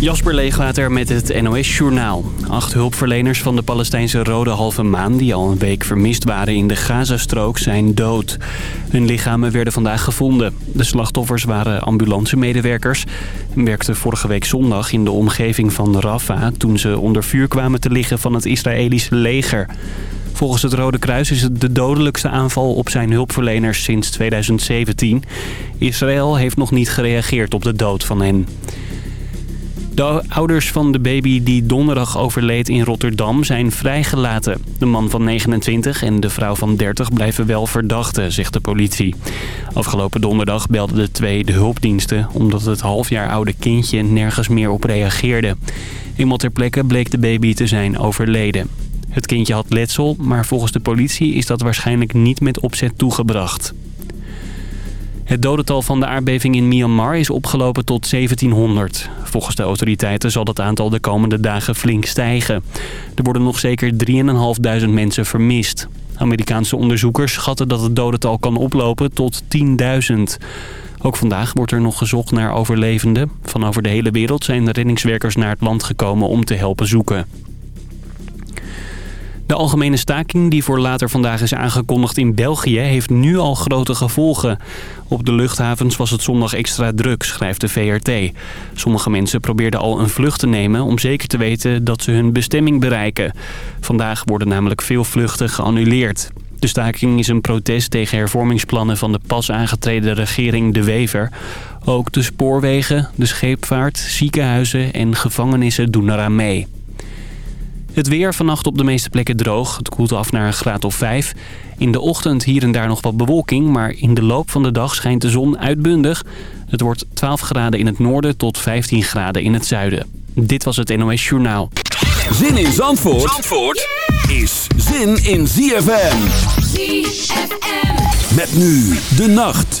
Jasper Leegwater met het NOS Journaal. Acht hulpverleners van de Palestijnse Rode Halve Maan... die al een week vermist waren in de Gazastrook, zijn dood. Hun lichamen werden vandaag gevonden. De slachtoffers waren ambulancemedewerkers... en werkten vorige week zondag in de omgeving van Rafah... toen ze onder vuur kwamen te liggen van het Israëlische leger. Volgens het Rode Kruis is het de dodelijkste aanval op zijn hulpverleners sinds 2017. Israël heeft nog niet gereageerd op de dood van hen. De ouders van de baby die donderdag overleed in Rotterdam zijn vrijgelaten. De man van 29 en de vrouw van 30 blijven wel verdachten, zegt de politie. Afgelopen donderdag belden de twee de hulpdiensten... omdat het half jaar oude kindje nergens meer op reageerde. Eenmaal ter plekke bleek de baby te zijn overleden. Het kindje had letsel, maar volgens de politie is dat waarschijnlijk niet met opzet toegebracht. Het dodental van de aardbeving in Myanmar is opgelopen tot 1700. Volgens de autoriteiten zal dat aantal de komende dagen flink stijgen. Er worden nog zeker 3.500 mensen vermist. Amerikaanse onderzoekers schatten dat het dodental kan oplopen tot 10.000. Ook vandaag wordt er nog gezocht naar overlevenden. Van over de hele wereld zijn reddingswerkers naar het land gekomen om te helpen zoeken. De algemene staking die voor later vandaag is aangekondigd in België heeft nu al grote gevolgen. Op de luchthavens was het zondag extra druk, schrijft de VRT. Sommige mensen probeerden al een vlucht te nemen om zeker te weten dat ze hun bestemming bereiken. Vandaag worden namelijk veel vluchten geannuleerd. De staking is een protest tegen hervormingsplannen van de pas aangetreden regering De Wever. Ook de spoorwegen, de scheepvaart, ziekenhuizen en gevangenissen doen eraan mee. Het weer vannacht op de meeste plekken droog. Het koelt af naar een graad of 5. In de ochtend hier en daar nog wat bewolking, maar in de loop van de dag schijnt de zon uitbundig. Het wordt 12 graden in het noorden tot 15 graden in het zuiden. Dit was het NOS Journaal. Zin in Zandvoort, Zandvoort is zin in ZFM. ZFM. Met nu de nacht.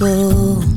soul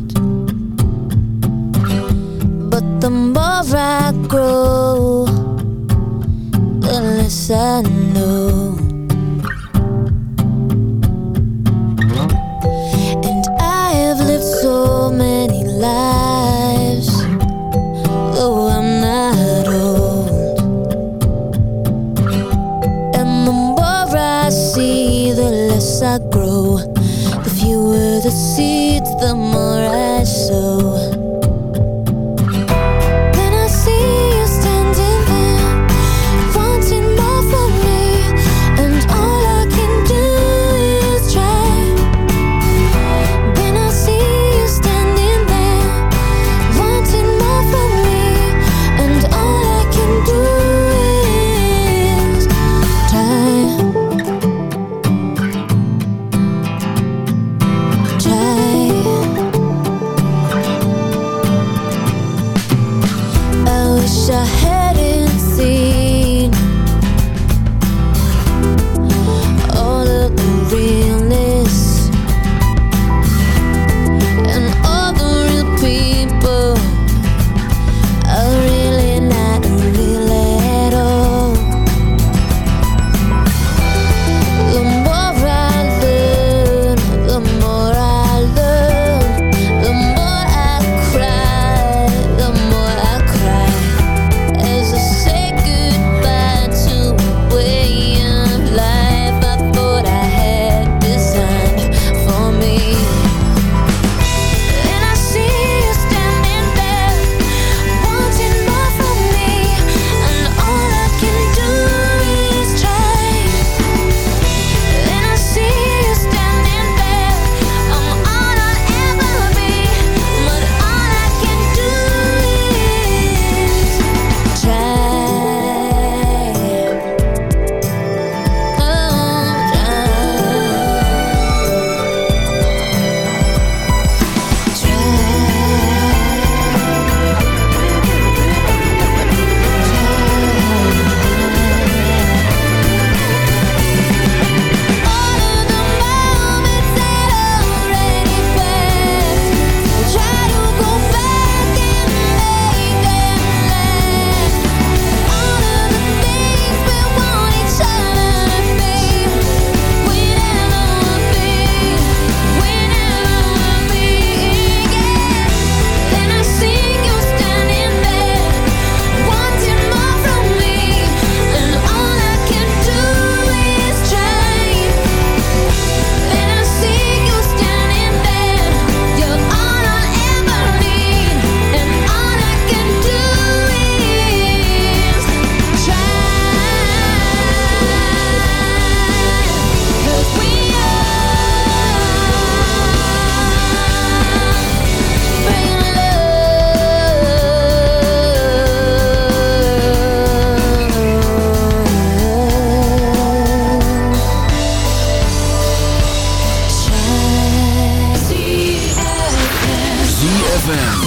ZFM.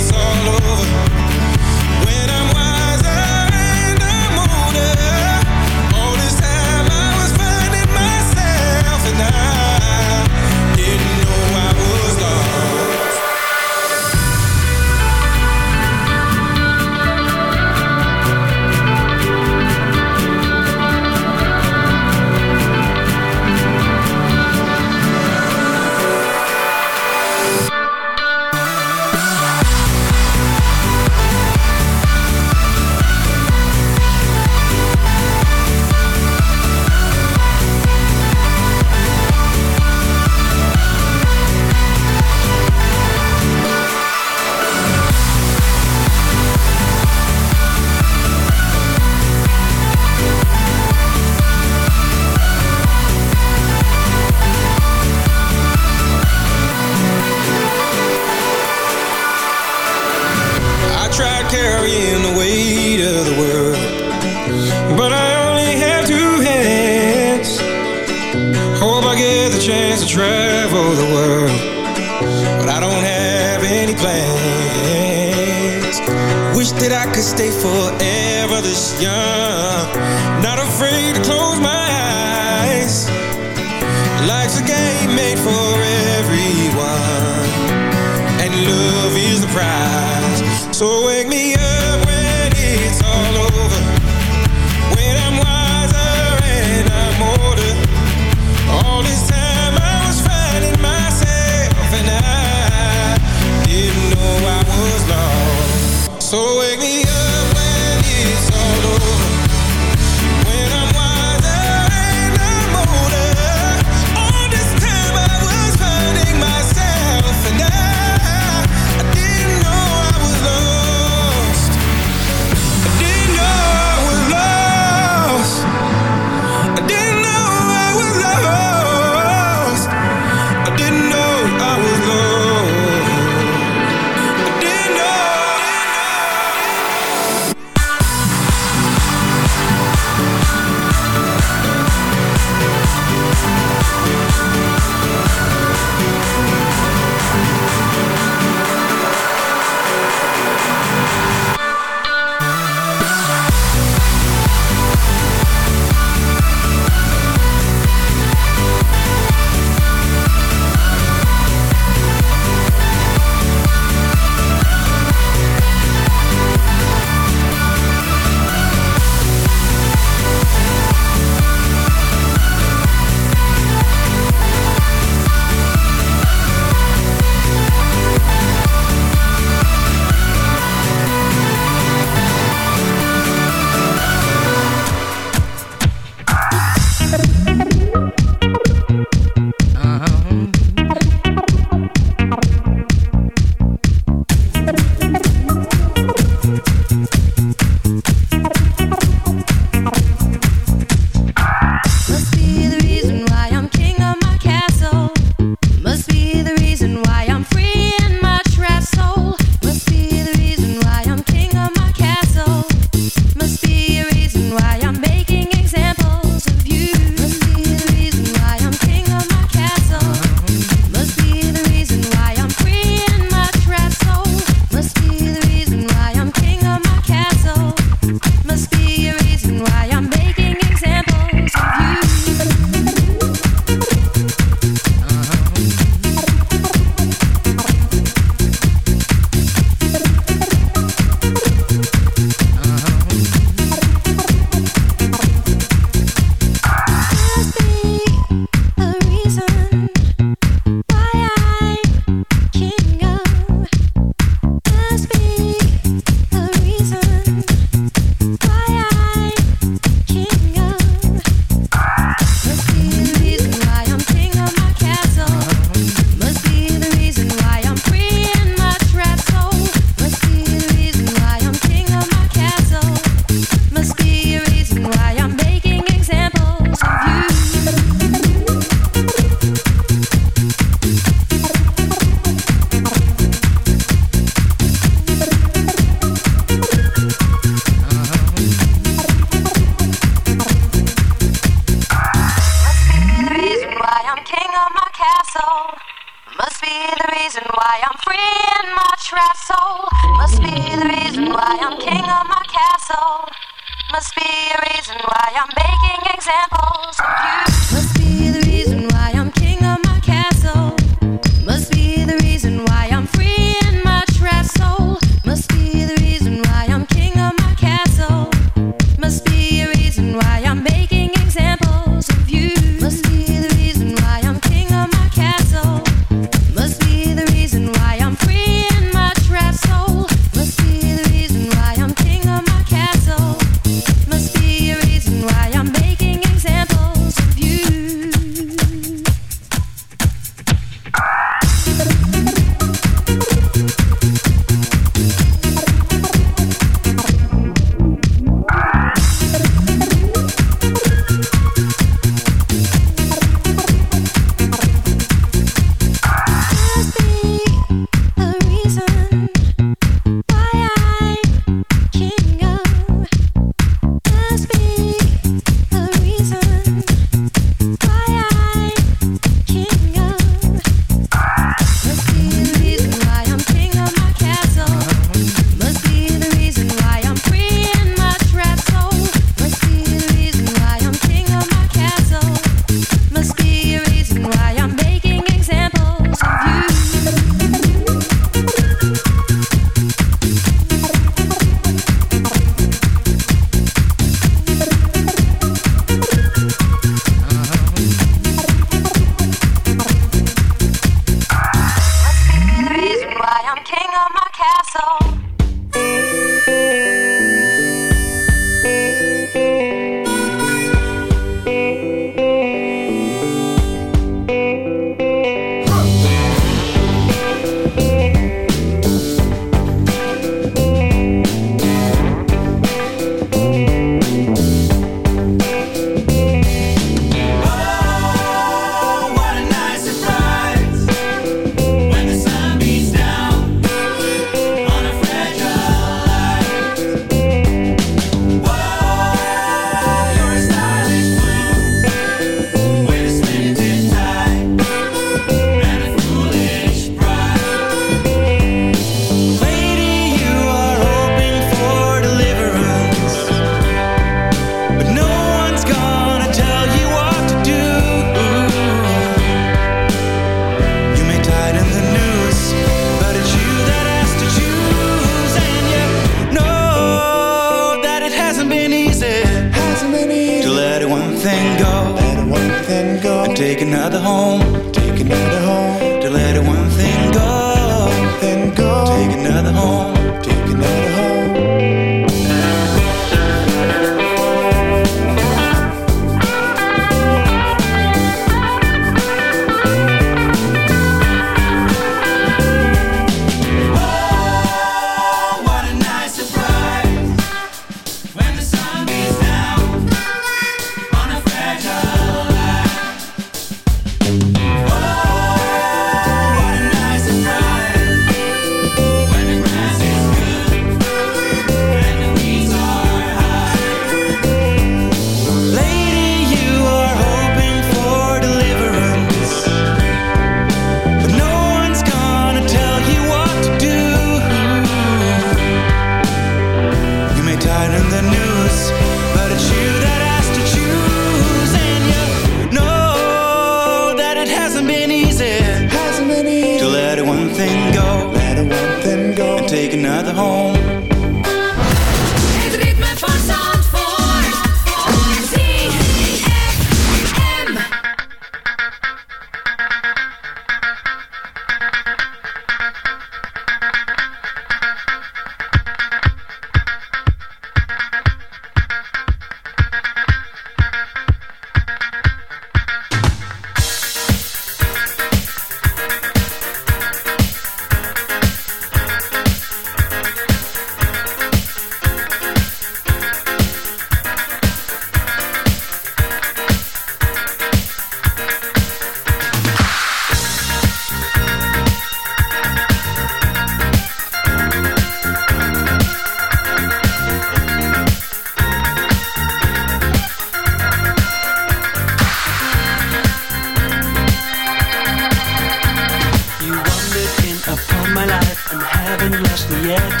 yet.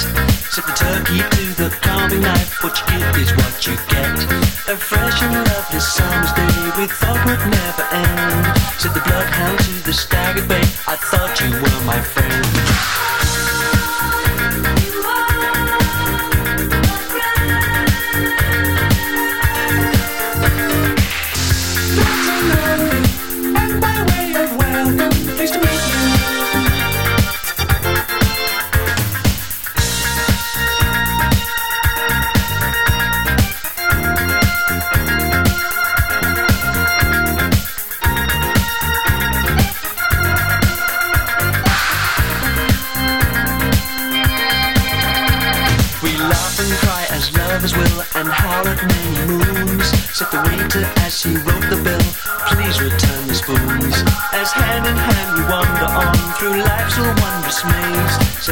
Sip a turkey to the carving knife. What you give is what you get. A fresh and lovely summer's day we thought would never end. Said the bloodhound to the staggered bay. I thought you were my friend.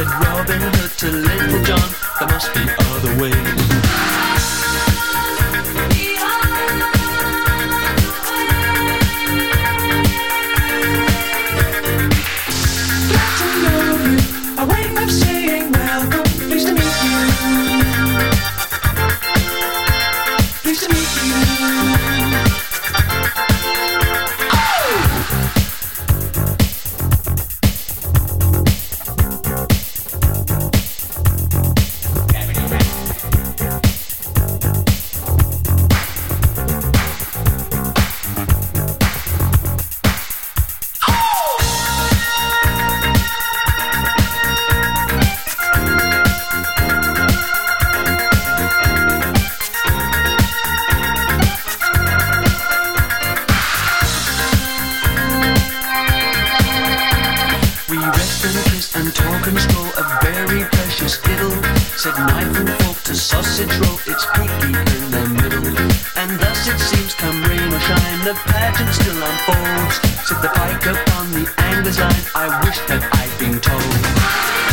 Said and kiss and talk and stroll, a very precious diddle. Said knife and fork to sausage roll, it's peaky in the middle. And thus it seems, come rain or shine, the pageant still unfolds. Said the pike upon the angler's line, I wish that I'd been told.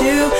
do.